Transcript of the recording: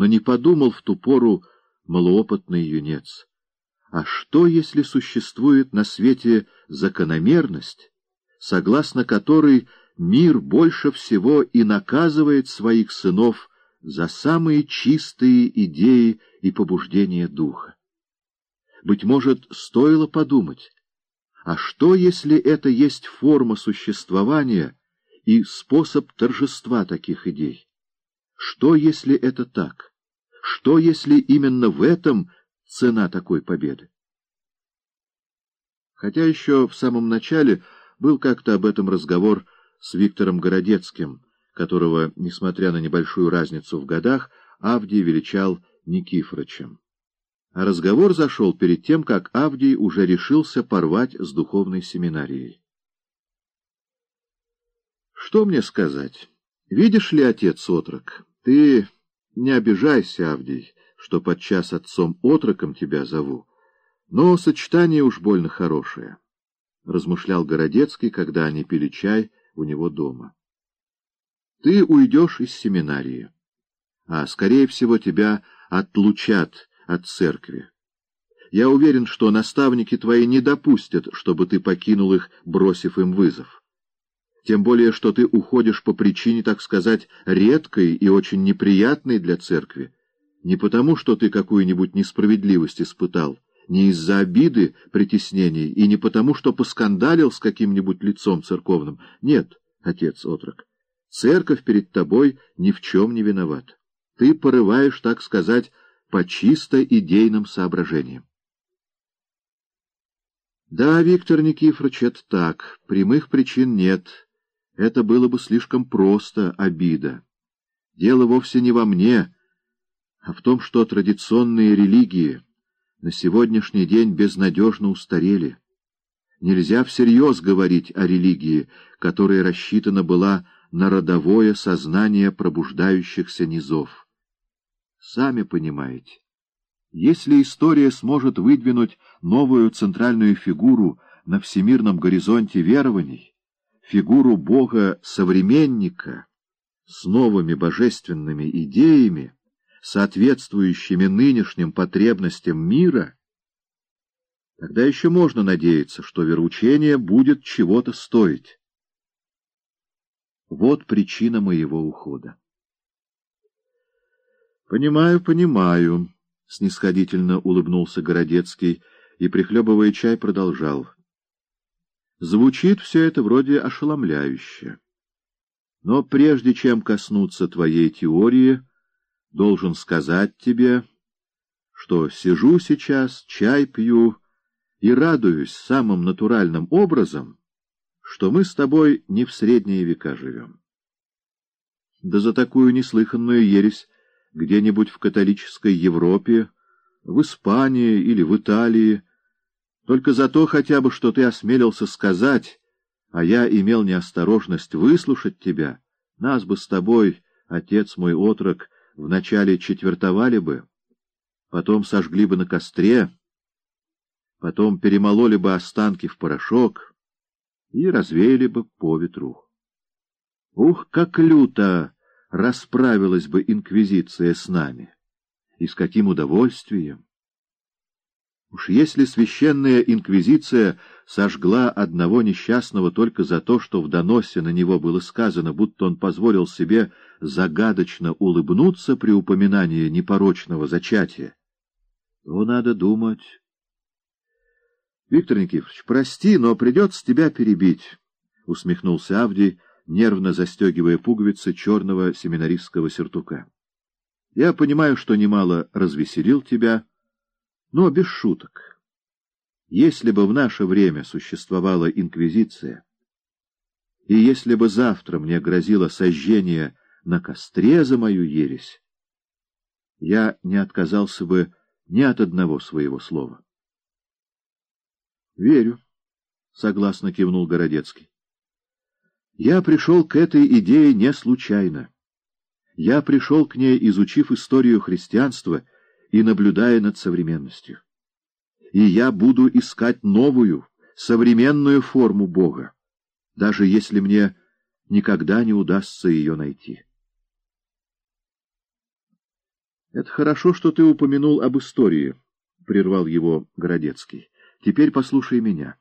но не подумал в ту пору малоопытный юнец. А что, если существует на свете закономерность, согласно которой мир больше всего и наказывает своих сынов за самые чистые идеи и побуждения духа? Быть может, стоило подумать, а что, если это есть форма существования и способ торжества таких идей? Что, если это так? Что, если именно в этом цена такой победы? Хотя еще в самом начале был как-то об этом разговор с Виктором Городецким, которого, несмотря на небольшую разницу в годах, Авдий величал Никифорычем. А разговор зашел перед тем, как Авдий уже решился порвать с духовной семинарией. Что мне сказать? Видишь ли, отец-отрок, ты не обижайся, Авдий, что подчас отцом-отроком тебя зову, но сочетание уж больно хорошее, — размышлял Городецкий, когда они пили чай у него дома. Ты уйдешь из семинарии, а, скорее всего, тебя отлучат от церкви. Я уверен, что наставники твои не допустят, чтобы ты покинул их, бросив им вызов. Тем более, что ты уходишь по причине, так сказать, редкой и очень неприятной для церкви. Не потому, что ты какую-нибудь несправедливость испытал, не из-за обиды, притеснений, и не потому, что поскандалил с каким-нибудь лицом церковным. Нет, отец-отрок, церковь перед тобой ни в чем не виноват. Ты порываешь, так сказать, по чисто идейным соображениям. Да, Виктор Никифорович, это так. Прямых причин нет. Это было бы слишком просто обида. Дело вовсе не во мне, а в том, что традиционные религии на сегодняшний день безнадежно устарели. Нельзя всерьез говорить о религии, которая рассчитана была на родовое сознание пробуждающихся низов. Сами понимаете, если история сможет выдвинуть новую центральную фигуру на всемирном горизонте верований, фигуру Бога-современника с новыми божественными идеями, соответствующими нынешним потребностям мира, тогда еще можно надеяться, что вероучение будет чего-то стоить. Вот причина моего ухода. Понимаю, понимаю, — снисходительно улыбнулся Городецкий и, прихлебывая чай, продолжал. Звучит все это вроде ошеломляюще. Но прежде чем коснуться твоей теории, должен сказать тебе, что сижу сейчас, чай пью и радуюсь самым натуральным образом, что мы с тобой не в средние века живем. Да за такую неслыханную ересь где-нибудь в католической Европе, в Испании или в Италии, только за то хотя бы, что ты осмелился сказать, а я имел неосторожность выслушать тебя, нас бы с тобой, отец мой отрок, вначале четвертовали бы, потом сожгли бы на костре, потом перемололи бы останки в порошок и развеяли бы по ветру. Ух, как люто! расправилась бы инквизиция с нами. И с каким удовольствием! Уж если священная инквизиция сожгла одного несчастного только за то, что в доносе на него было сказано, будто он позволил себе загадочно улыбнуться при упоминании непорочного зачатия, то надо думать... Виктор Никифорович, прости, но придется тебя перебить, — усмехнулся Авдий, — нервно застегивая пуговицы черного семинаристского сюртука. — Я понимаю, что немало развеселил тебя, но без шуток. Если бы в наше время существовала инквизиция, и если бы завтра мне грозило сожжение на костре за мою ересь, я не отказался бы ни от одного своего слова. — Верю, — согласно кивнул Городецкий. Я пришел к этой идее не случайно. Я пришел к ней, изучив историю христианства и наблюдая над современностью. И я буду искать новую, современную форму Бога, даже если мне никогда не удастся ее найти. — Это хорошо, что ты упомянул об истории, — прервал его Городецкий. — Теперь послушай меня.